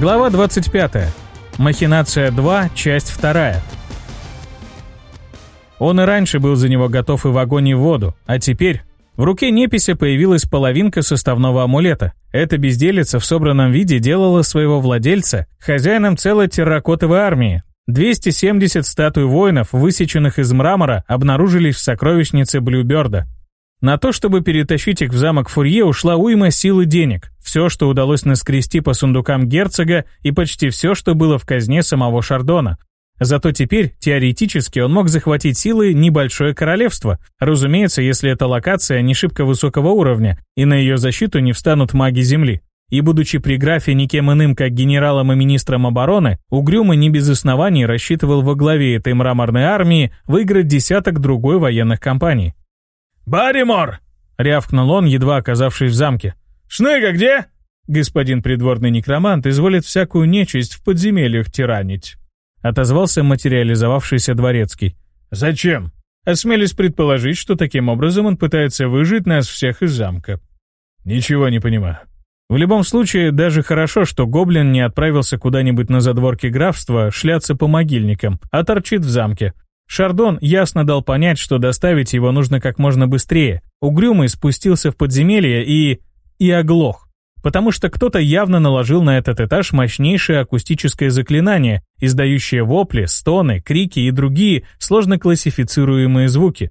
Глава 25. Махинация 2, часть 2. Он и раньше был за него готов и в огонь, и в воду, а теперь... В руке Непися появилась половинка составного амулета. Эта безделица в собранном виде делала своего владельца хозяином целой терракотовой армии. 270 статуй воинов, высеченных из мрамора, обнаружились в сокровищнице Блюберда. На то, чтобы перетащить их в замок Фурье, ушла уйма сил и денег. Все, что удалось наскрести по сундукам герцога, и почти все, что было в казне самого Шардона. Зато теперь, теоретически, он мог захватить силы небольшое королевство. Разумеется, если эта локация не шибко высокого уровня, и на ее защиту не встанут маги Земли. И будучи при графе никем иным, как генералом и министром обороны, Угрюма не без оснований рассчитывал во главе этой мраморной армии выиграть десяток другой военных кампаний. «Барримор!» — рявкнул он, едва оказавшись в замке. «Шныга где?» «Господин придворный некромант изволит всякую нечисть в подземельях тиранить», — отозвался материализовавшийся дворецкий. «Зачем?» Осмелись предположить, что таким образом он пытается выжить нас всех из замка. «Ничего не понимаю», в любом случае, даже хорошо, что гоблин не отправился куда-нибудь на задворки графства шляться по могильникам, а торчит в замке. Шардон ясно дал понять, что доставить его нужно как можно быстрее. Угрюмый спустился в подземелье и... и оглох. Потому что кто-то явно наложил на этот этаж мощнейшее акустическое заклинание, издающее вопли, стоны, крики и другие сложно классифицируемые звуки.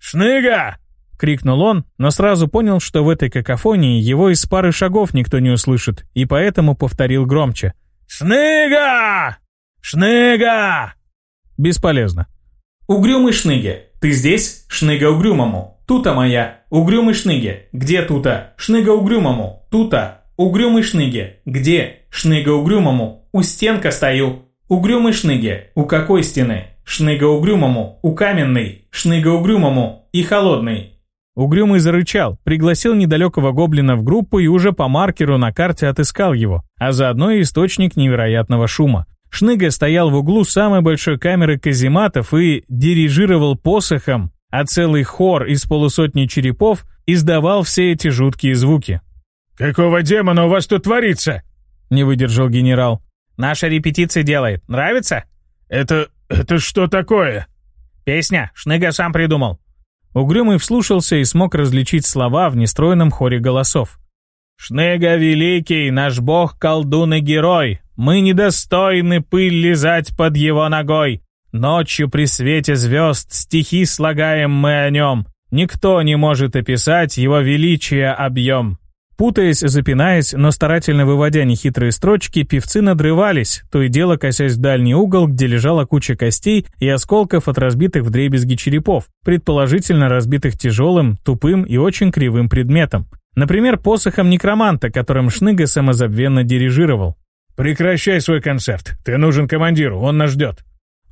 «Шныга!» — крикнул он, но сразу понял, что в этой какофонии его из пары шагов никто не услышит, и поэтому повторил громче. «Шныга! Шныга!» Бесполезно. Угрюмый Шныге, ты здесь? Шныга Угрюмому. Тута моя. Угрюмый Шныге, где Тута? Шныга Угрюмому. Тута. Угрюмый Шныге, где? Шныга Угрюмому. У стенка стою. Угрюмый Шныге, у какой стены? Шныга Угрюмому. У каменной. Шныга Угрюмому. И холодный. Угрюмый зарычал, пригласил недалекого гоблина в группу и уже по маркеру на карте отыскал его, а заодно и источник невероятного шума. Шныга стоял в углу самой большой камеры казематов и дирижировал посохом, а целый хор из полусотни черепов издавал все эти жуткие звуки. «Какого демона у вас тут творится?» — не выдержал генерал. «Наша репетиция делает. Нравится?» «Это... это что такое?» «Песня. Шныга сам придумал». Угрюмый вслушался и смог различить слова в нестроенном хоре голосов. «Шныга великий, наш бог, колдун и герой, мы недостойны пыль лизать под его ногой. Ночью при свете звезд стихи слагаем мы о нем. Никто не может описать его величия объем». Путаясь, запинаясь, но старательно выводя нехитрые строчки, певцы надрывались, то и дело косясь в дальний угол, где лежала куча костей и осколков от разбитых вдребезги черепов, предположительно разбитых тяжелым, тупым и очень кривым предметом. Например, посохом некроманта, которым Шныга самозабвенно дирижировал. «Прекращай свой концерт. Ты нужен командиру, он нас ждет».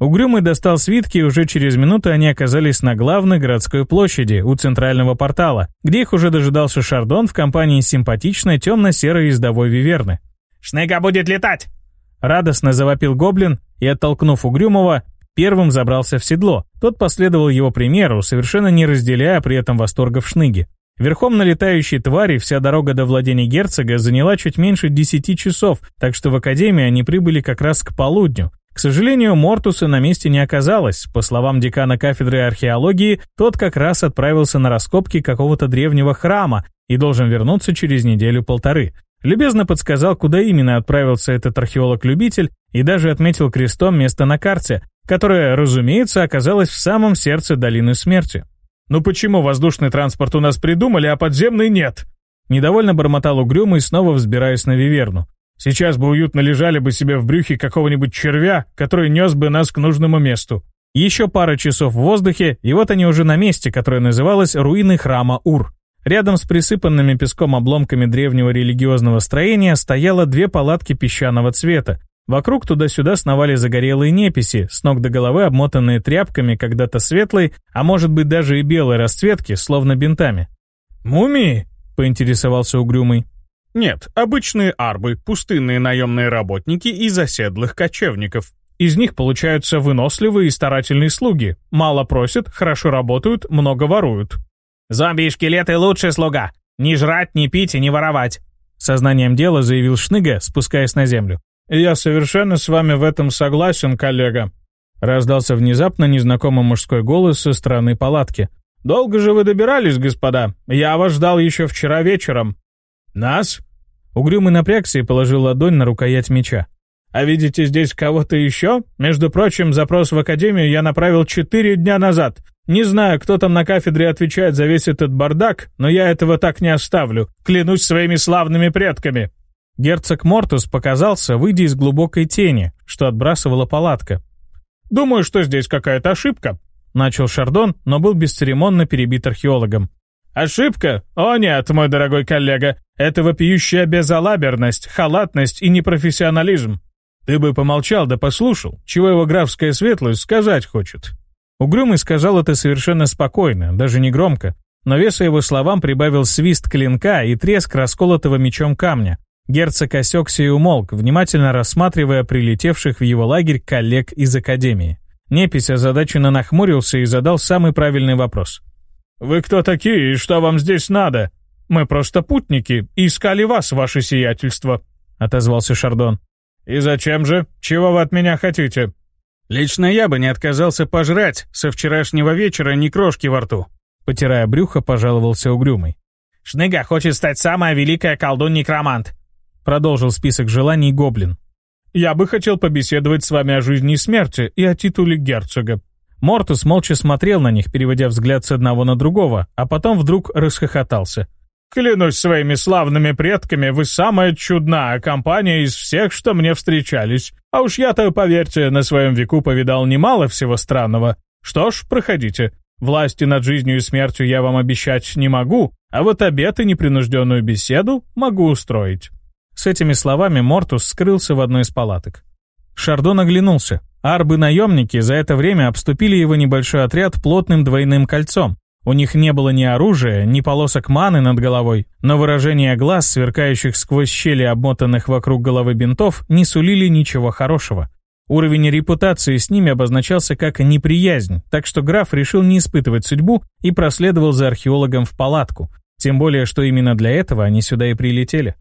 Угрюмый достал свитки, и уже через минуту они оказались на главной городской площади, у центрального портала, где их уже дожидался Шардон в компании симпатичной темно-серой ездовой виверны. «Шныга будет летать!» Радостно завопил гоблин и, оттолкнув Угрюмого, первым забрался в седло. Тот последовал его примеру, совершенно не разделяя при этом восторгов Шныги. Верхом на летающей твари вся дорога до владения герцога заняла чуть меньше 10 часов, так что в академию они прибыли как раз к полудню. К сожалению, Мортуса на месте не оказалось. По словам декана кафедры археологии, тот как раз отправился на раскопки какого-то древнего храма и должен вернуться через неделю-полторы. Любезно подсказал, куда именно отправился этот археолог-любитель и даже отметил крестом место на карте, которое, разумеется, оказалось в самом сердце долины смерти. Ну почему воздушный транспорт у нас придумали, а подземный нет? Недовольно бормотал угрюмый, снова взбираясь на Виверну. Сейчас бы уютно лежали бы себе в брюхе какого-нибудь червя, который нес бы нас к нужному месту. Еще пара часов в воздухе, и вот они уже на месте, которое называлось «Руины храма Ур». Рядом с присыпанными песком обломками древнего религиозного строения стояло две палатки песчаного цвета, Вокруг туда-сюда сновали загорелые неписи, с ног до головы обмотанные тряпками когда-то светлой, а может быть даже и белой расцветки, словно бинтами. «Мумии?» — поинтересовался угрюмый. «Нет, обычные арбы, пустынные наемные работники и заседлых кочевников. Из них получаются выносливые и старательные слуги. Мало просят, хорошо работают, много воруют». «Зомби и шкелеты — лучший слуга! Не жрать, не пить и не воровать!» Сознанием дела заявил Шныга, спускаясь на землю. «Я совершенно с вами в этом согласен, коллега», — раздался внезапно незнакомый мужской голос со стороны палатки. «Долго же вы добирались, господа? Я вас ждал еще вчера вечером». «Нас?» Угрюмый напрягся и положил ладонь на рукоять меча. «А видите здесь кого-то еще? Между прочим, запрос в Академию я направил четыре дня назад. Не знаю, кто там на кафедре отвечает за весь этот бардак, но я этого так не оставлю. Клянусь своими славными предками. Герцог Мортус показался, выйдя из глубокой тени, что отбрасывала палатка. «Думаю, что здесь какая-то ошибка», — начал Шардон, но был бесцеремонно перебит археологом. «Ошибка? О нет, мой дорогой коллега, это вопиющая безалаберность, халатность и непрофессионализм. Ты бы помолчал да послушал, чего его графская светлость сказать хочет». Угрюмый сказал это совершенно спокойно, даже негромко, но веса его словам прибавил свист клинка и треск расколотого мечом камня. Герцог осекся и умолк, внимательно рассматривая прилетевших в его лагерь коллег из Академии. Непись озадаченно нахмурился и задал самый правильный вопрос. «Вы кто такие и что вам здесь надо? Мы просто путники и искали вас, ваше сиятельство», — отозвался Шардон. «И зачем же? Чего вы от меня хотите?» «Лично я бы не отказался пожрать, со вчерашнего вечера ни крошки во рту», — потирая брюхо, пожаловался Угрюмый. «Шныга хочет стать самая великая колдун-некромант», Продолжил список желаний Гоблин. «Я бы хотел побеседовать с вами о жизни и смерти и о титуле герцога». Мортус молча смотрел на них, переводя взгляд с одного на другого, а потом вдруг расхохотался. «Клянусь своими славными предками, вы самая чудная компания из всех, что мне встречались. А уж я-то, поверьте, на своем веку повидал немало всего странного. Что ж, проходите. Власти над жизнью и смертью я вам обещать не могу, а вот обед и непринужденную беседу могу устроить». С этими словами Мортус скрылся в одной из палаток. Шардон оглянулся. Арбы-наемники за это время обступили его небольшой отряд плотным двойным кольцом. У них не было ни оружия, ни полосок маны над головой, но выражение глаз, сверкающих сквозь щели обмотанных вокруг головы бинтов, не сулили ничего хорошего. Уровень репутации с ними обозначался как неприязнь, так что граф решил не испытывать судьбу и проследовал за археологом в палатку, тем более, что именно для этого они сюда и прилетели.